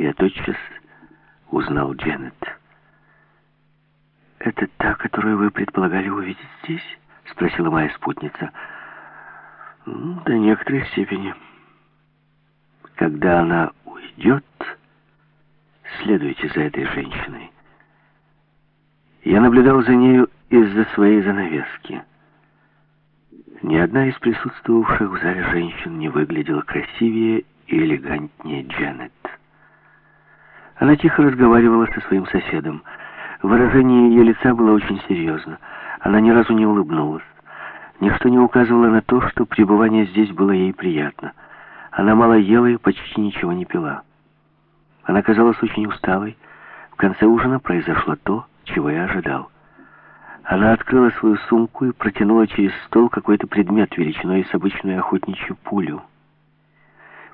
Я тотчас узнал Дженнет. «Это та, которую вы предполагали увидеть здесь?» — спросила моя спутница. «До некоторой степени. Когда она уйдет, следуйте за этой женщиной». Я наблюдал за нею из-за своей занавески. Ни одна из присутствовавших в зале женщин не выглядела красивее и элегантнее Дженнет. Она тихо разговаривала со своим соседом. Выражение ее лица было очень серьезно. Она ни разу не улыбнулась. Ничто не указывало на то, что пребывание здесь было ей приятно. Она мало ела и почти ничего не пила. Она казалась очень усталой. В конце ужина произошло то, чего я ожидал. Она открыла свою сумку и протянула через стол какой-то предмет величиной с обычную охотничью пулю.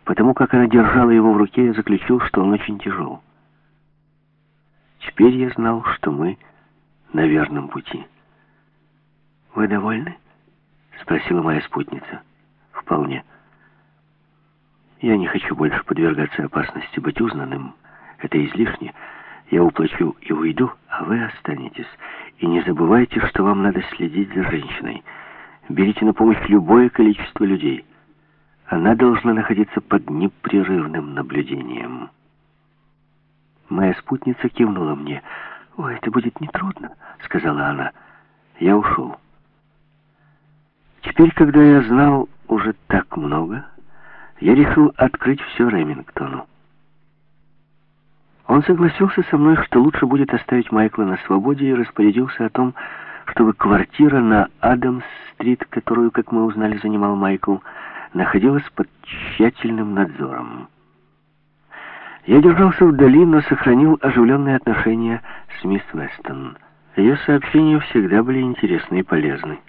Потому как она держала его в руке, я заключил, что он очень тяжел. Теперь я знал, что мы на верном пути. «Вы довольны?» — спросила моя спутница. «Вполне. Я не хочу больше подвергаться опасности быть узнанным. Это излишне. Я уплачу и уйду, а вы останетесь. И не забывайте, что вам надо следить за женщиной. Берите на помощь любое количество людей. Она должна находиться под непрерывным наблюдением». Моя спутница кивнула мне. «Ой, это будет нетрудно», — сказала она. Я ушел. Теперь, когда я знал уже так много, я решил открыть все Ремингтону. Он согласился со мной, что лучше будет оставить Майкла на свободе и распорядился о том, чтобы квартира на Адамс-стрит, которую, как мы узнали, занимал Майкл, находилась под тщательным надзором. Я держался вдали, но сохранил оживленные отношения с мисс Вестон. Ее сообщения всегда были интересны и полезны.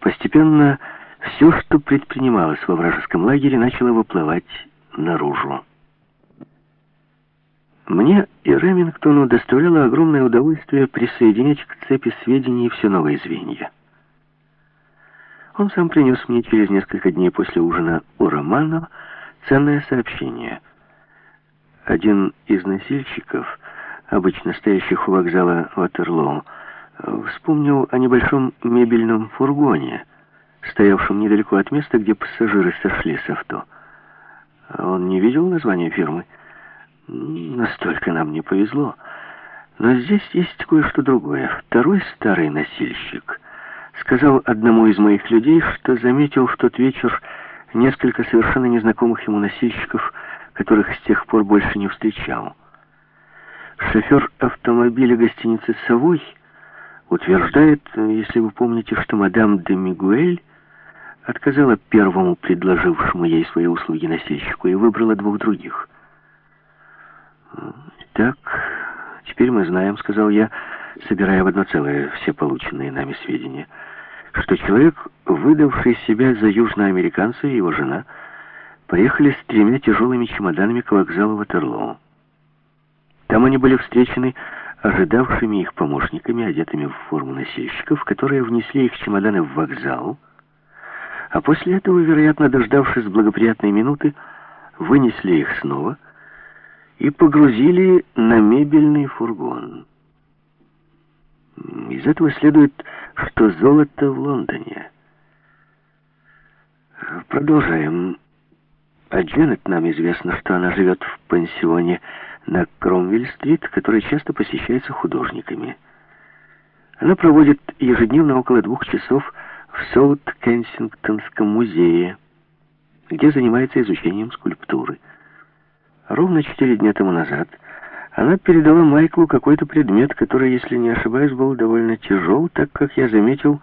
Постепенно все, что предпринималось во вражеском лагере, начало выплывать наружу. Мне и Ремингтону доставляло огромное удовольствие присоединять к цепи сведений все новые звенья. Он сам принес мне через несколько дней после ужина у Романа ценное сообщение — один из носильщиков, обычно стоящих у вокзала Ватерлоу, вспомнил о небольшом мебельном фургоне, стоявшем недалеко от места, где пассажиры сошли с авто. Он не видел название фирмы. Настолько нам не повезло. Но здесь есть кое-что другое. Второй старый носильщик сказал одному из моих людей, что заметил в тот вечер несколько совершенно незнакомых ему носильщиков, которых с тех пор больше не встречал. Шофер автомобиля гостиницы «Совой» утверждает, если вы помните, что мадам де Мигуэль отказала первому предложившему ей свои услуги носильщику и выбрала двух других. «Так, теперь мы знаем», — сказал я, собирая в одно целое все полученные нами сведения, что человек, выдавший себя за южноамериканца и его жена — поехали с тремя тяжелыми чемоданами к вокзалу Ватерлоу. Там они были встречены ожидавшими их помощниками, одетыми в форму носильщиков, которые внесли их чемоданы в вокзал, а после этого, вероятно, дождавшись благоприятной минуты, вынесли их снова и погрузили на мебельный фургон. Из этого следует, что золото в Лондоне. Продолжаем. О Дженнет нам известно, что она живет в пансионе на Кромвель-стрит, который часто посещается художниками. Она проводит ежедневно около двух часов в Соут-Кенсингтонском музее, где занимается изучением скульптуры. Ровно четыре дня тому назад она передала Майклу какой-то предмет, который, если не ошибаюсь, был довольно тяжел, так как я заметил,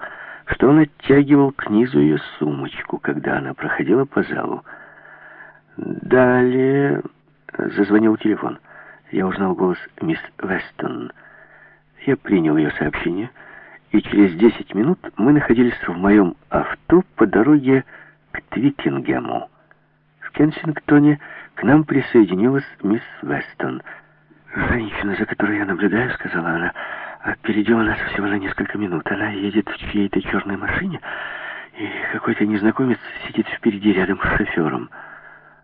что он оттягивал к низу ее сумочку, когда она проходила по залу. Далее зазвонил телефон. Я узнал голос мисс Вестон. Я принял ее сообщение, и через 10 минут мы находились в моем авто по дороге к Твикингему. В Кенсингтоне к нам присоединилась мисс Вестон. «Женщина, за которой я наблюдаю, — сказала она, — опередила нас всего на несколько минут. Она едет в чьей-то черной машине, и какой-то незнакомец сидит впереди рядом с шофером».